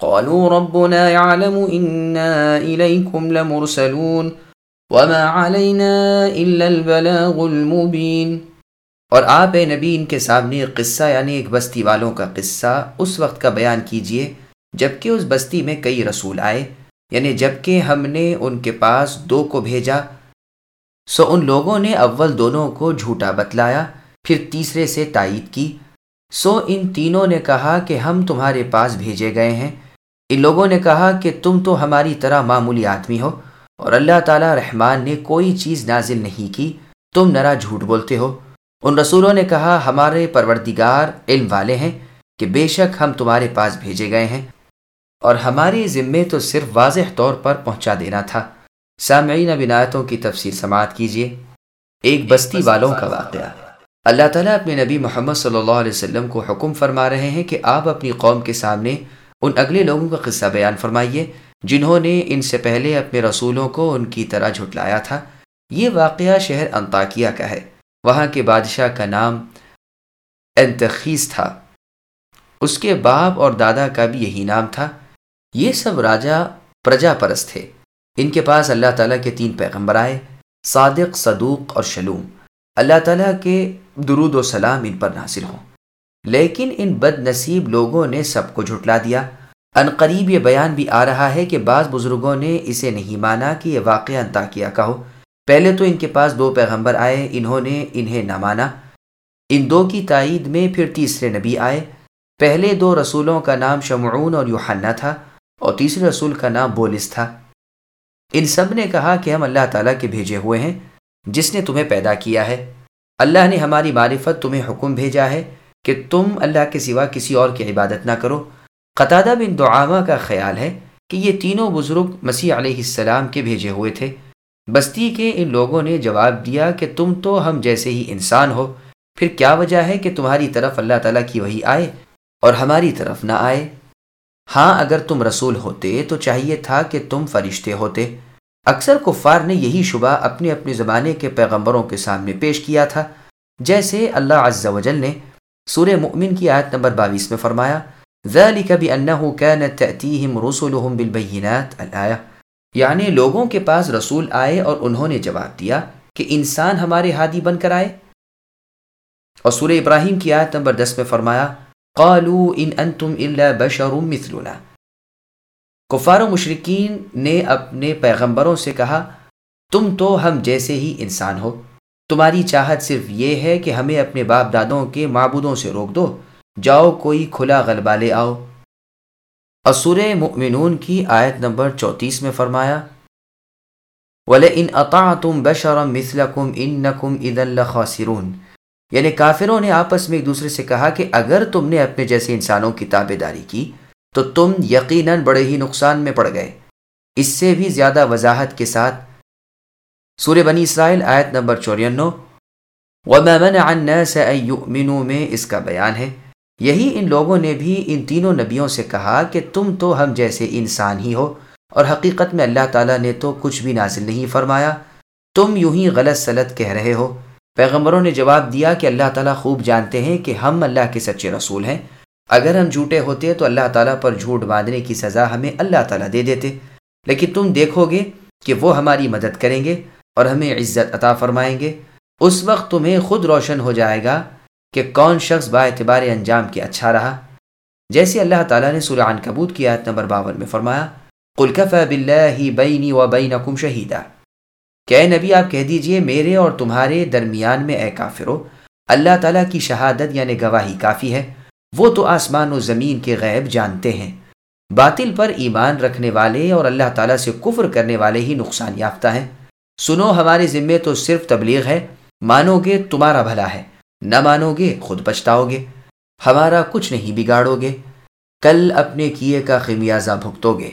قالوا ربنا يعلم إنا إليكم لمرسلون وما علينا إلا البلاغ المبين۔ اور آپ اے نبی، ان کے سامنے قصہ یعنی ایک بستی والوں کا قصہ، اس وقت کا بیان کیجیے جبکہ اس بستی میں کئی رسول آئے۔ یعنی جبکہ ہم نے ان کے پاس دو کو بھیجا، سو ان لوگوں نے اول دونوں کو جھوٹا بتلایا، پھر تیسرے سے تائید کی۔ سو ان تینوں نے کہا کہ ہم تمہارے پاس بھیجے گئے ہیں۔ ان لوگوں نے کہا کہ تم تو ہماری طرح معمولی آدمی ہو اور اللہ تعالیٰ رحمان نے کوئی چیز نازل نہیں کی، تم نرا جھوٹ بولتے ہو۔ ان رسولوں نے کہا، ہمارے پروردگار علم والے ہیں کہ بے شک ہم تمہارے پاس بھیجے گئے ہیں۔ اور ہماری ذمے تو صرف واضح طور پر پہنچا دینا تھا۔ سامعین بنایتوں کی تفسیر سماعت کیجیے۔ ایک بستی والوں کا واقعہ۔ اللہ تعالیٰ اپنے نبی محمد صلی اللہ علیہ وسلم کو حکم فرما رہے ہیں کہ آپ اپنی قوم کے سامنے ان اگلے لوگوں کا قصہ بیان فرمائیے جنہوں نے ان سے پہلے اپنے رسولوں کو ان کی طرح جھٹلایا تھا۔ یہ واقعہ شہر انتاکیہ کا ہے۔ وہاں کے بادشاہ کا نام انتخیز تھا۔ اس کے باپ اور دادا کا بھی یہی نام تھا۔ یہ سب راجہ پرجا پرست تھے۔ ان کے پاس اللہ تعالیٰ کے تین پیغمبر آئے، صادق، صدوق اور شلوم۔ اللہ تعالیٰ کے درود و سلام ان پر ناصر ہوں۔ لیکن ان بد نصیب لوگوں نے سب کو جھٹلا دیا۔ ان قریب یہ بیان بھی آ رہا ہے کہ بعض بزرگوں نے اسے نہیں مانا کہ یہ واقعہ انتا کیا کہو پہلے تو ان کے پاس دو پیغمبر آئے، انہوں نے انہیں نہ مانا۔ ان دو کی تائید میں پھر تیسرے نبی آئے۔ پہلے دو رسولوں کا نام شمعون اور یوحنا تھا اور تیسرے رسول کا نام بولس تھا۔ ان سب نے کہا کہ ہم اللہ تعالیٰ کے بھیجے ہوئے ہیں، جس نے تمہیں پیدا کیا ہے۔ اللہ نے ہماری معرفت تمہیں حکم بھیجا ہے۔ کہ تم اللہ کے سوا کسی اور کی عبادت نہ کرو۔ قطادہ بن دعامہ کا خیال ہے کہ یہ تینوں بزرگ مسیح علیہ السلام کے بھیجے ہوئے تھے۔ بستی کے ان لوگوں نے جواب دیا کہ تم تو ہم جیسے ہی انسان ہو۔ پھر کیا وجہ ہے کہ تمہاری طرف اللہ تعالیٰ کی وہی آئے اور ہماری طرف نہ آئے؟ ہاں اگر تم رسول ہوتے تو چاہیے تھا کہ تم فرشتے ہوتے۔ اکثر کفار نے یہی شبہ اپنے اپنے زمانے کے پیغمبروں کے سامنے پیش کیا تھا، جیسے اللہ عز و جل نے سورہ مؤمن کی آیت نمبر باویس میں فرمایا، ذَلِكَ بِأَنَّهُ كَانَتْ تَأْتِيهِمْ رُسُلُهُمْ بِالْبَيِّنَاتِ، الْآيَةِ۔ یعنی لوگوں کے پاس رسول آئے اور انہوں نے جواب دیا کہ انسان ہمارے ہادی بن کر آئے۔ اور سورہ ابراہیم کی آیت نمبر دس میں فرمایا قالو ان انتم الا بشر مثلنا۔ کفار و مشرقین نے اپنے پیغمبروں سے کہا، تم تو ہم جیسے ہی انسان ہو۔ تمہاری چاہت صرف یہ ہے کہ ہمیں اپنے باپ دادوں کے معبودوں سے روک دو۔ جاؤ، کوئی کھلا غلبہ لے آؤ۔ اسور مؤمنون کی آیت نمبر چوتیس میں فرمایا، وَلَئِنْ ان عطا تم بشرم مثلکم ان نقم عید یعنی کافروں نے آپس میں ایک دوسرے سے کہا کہ اگر تم نے اپنے جیسے انسانوں کی تابے داری کی، تو تم یقیناً بڑے ہی نقصان میں پڑ گئے۔ اس سے بھی زیادہ وضاحت کے ساتھ سور بنی اسرائیل آیت نمبر چورینو۔ وَمَا مَنَعَ النَّاسَ أَن يُؤْمِنُوا میں اس کا بیان ہے۔ یہی ان لوگوں نے بھی ان تینوں نبیوں سے کہا کہ تم تو ہم جیسے انسان ہی ہو، اور حقیقت میں اللہ تعالیٰ نے تو کچھ بھی نازل نہیں فرمایا۔ تم یوں ہی غلط سلط کہہ رہے ہو۔ پیغمبروں نے جواب دیا کہ اللہ تعالیٰ خوب جانتے ہیں کہ ہم اللہ کے سچے رسول ہیں۔ اگر ہم جھوٹے ہوتے تو اللہ تعالیٰ پر جھوٹ باندھنے کی سزا ہمیں اللہ تعالیٰ دے دیتے۔ لیکن تم دیکھو گے کہ وہ ہماری مدد کریں گے۔ اور ہمیں عزت عطا فرمائیں گے۔ اس وقت تمہیں خود روشن ہو جائے گا کہ کون شخص با اعتبار انجام کے اچھا رہا۔ جیسے اللہ تعالیٰ نے سورہ عنکبوت کی آیت نمبر باون میں فرمایا، قل کفا بینی و بینکم شہیدہ کہ اے نبی، آپ کہہ دیجیے، میرے اور تمہارے درمیان میں اے کافرو اللہ تعالیٰ کی شہادت یعنی گواہی کافی ہے۔ وہ تو آسمان و زمین کے غیب جانتے ہیں۔ باطل پر ایمان رکھنے والے اور اللہ تعالیٰ سے کفر کرنے والے ہی نقصان یافتہ ہیں۔ سنو ہمارے ذمے تو صرف تبلیغ ہے، مانو گے تمہارا بھلا ہے، نہ مانو گے خود پچھتاؤ گے، ہمارا کچھ نہیں بگاڑو گے، کل اپنے کیے کا خمیازہ بھگتو گے۔